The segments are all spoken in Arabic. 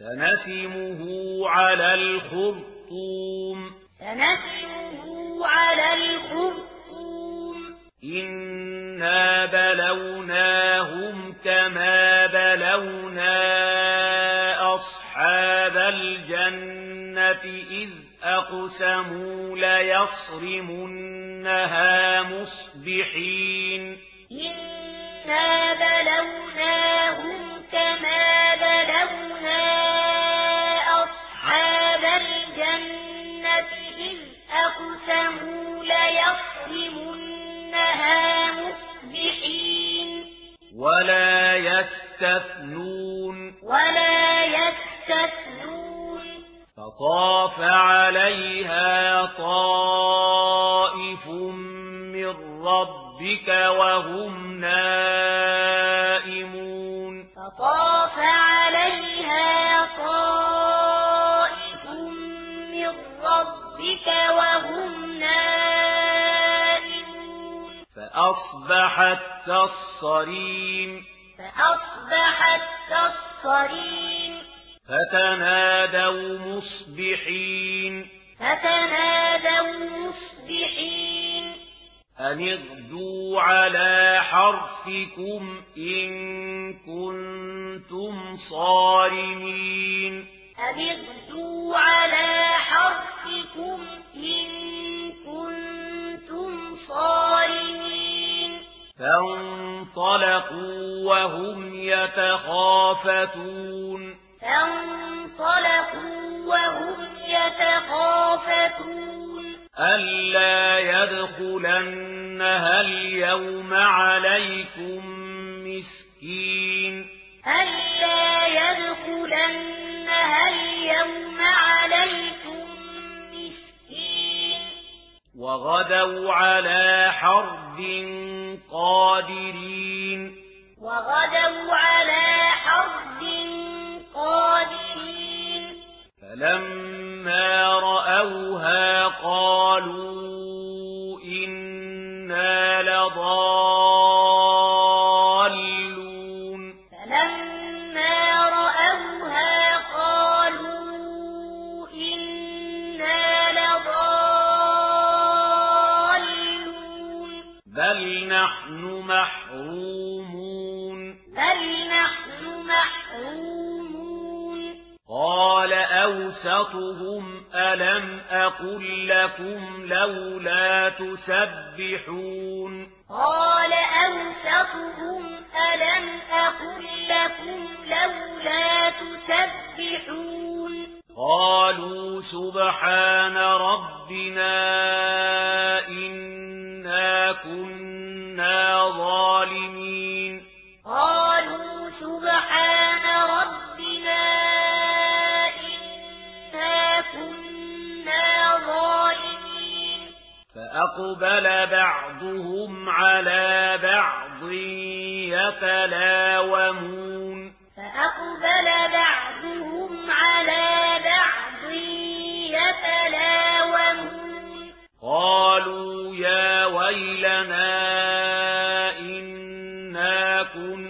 سنسمه على الخرطوم. سنسمه على الخرطوم. إنا بلوناهم كما بلونا أصحاب الجنة إذ أقسموا ليصرمنها مصبحين. إنا بلوناهم ولا يستثنون ولا يستثنون فطاف عليها طائف من ربك وهم فأصبحت تصريم فأصبحت تصريم فتنادوا مصبحين فتنادوا مصبحين أن اغدوا على حرفكم إن كنتم صارمين أن اغدوا على حرفكم إن فانطلقوا وهم يتخافتون. فانطلقوا وهم يتخافتون. ألا يدخلنها اليوم عليكم وغدوا على حرد قادرين. وغدوا على حرد قادرين. فلما رأوها قالوا نحن محرومون. بل نحن محرومون؟ قال أوسطهم ألم أقل لكم لولا تسبحون. قال أوسطهم ألم أقل لكم لولا تسبحون؟ قالوا سبحان ربنا وأقبل بعضهم على بعض يتلاومون فأقبل بعضهم على بعض يتلاومون قالوا يا ويلنا إنا كنا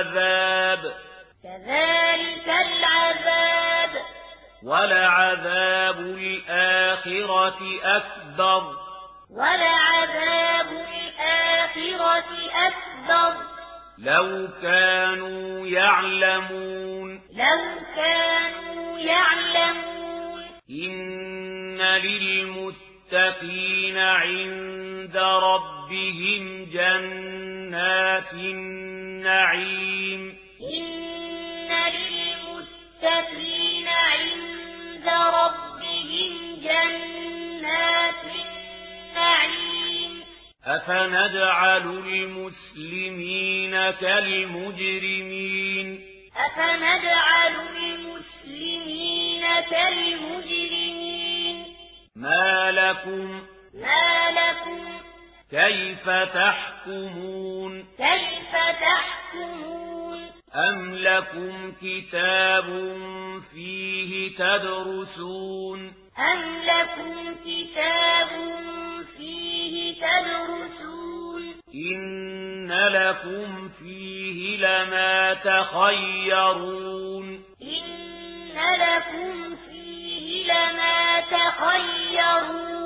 العذاب. كذلك العذاب. ولعذاب الآخرة أكبر. ولعذاب الآخرة أكبر. لو كانوا يعلمون. لو كانوا يعلمون. إن للمتقين عند ربهم جنات نعيم إن للمتقين عند ربهم جنات النعيم. أفنجعل المسلمين كالمجرمين. أفنجعل المسلمين كالمجرمين. ما لكم ما لكم كيف تحكمون؟ كيف تحكمون؟ أم لكم كتاب فيه تدرسون أم لكم كتاب فيه تدرسون إن لكم فيه لما تخيرون إن لكم فيه لما تخيرون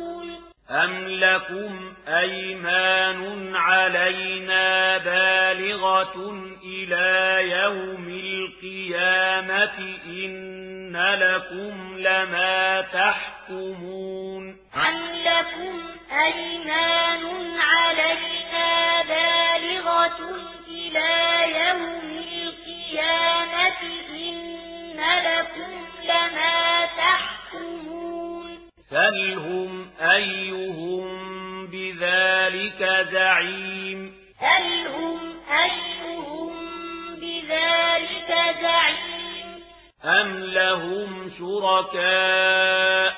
أَمْ لَكُمْ أَيْمَانٌ عَلَيْنَا بَالِغَةٌ إِلَى يَوْمِ الْقِيَامَةِ إِنَّ لَكُمْ لَمَا تَحْكُمُونَ أَمْ لَكُمْ أَيْمَانٌ عَلَيْنَا بَالِغَةٌ شركاء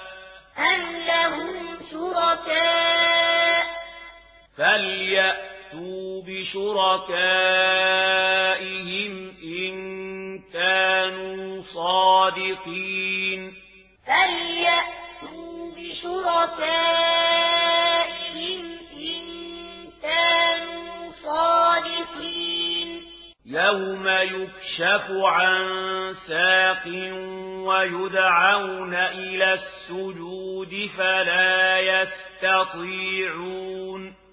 أم لهم شركاء فليأتوا بشركائهم إن كانوا صادقين فليأتوا بشركائهم إن كانوا صادقين يوم يكشف عن ساق ويدعون إلى السجود فلا يستطيعون.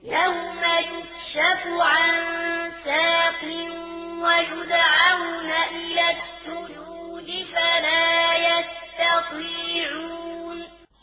يوم يكشف عن ساق ويدعون إلى السجود فلا يستطيعون.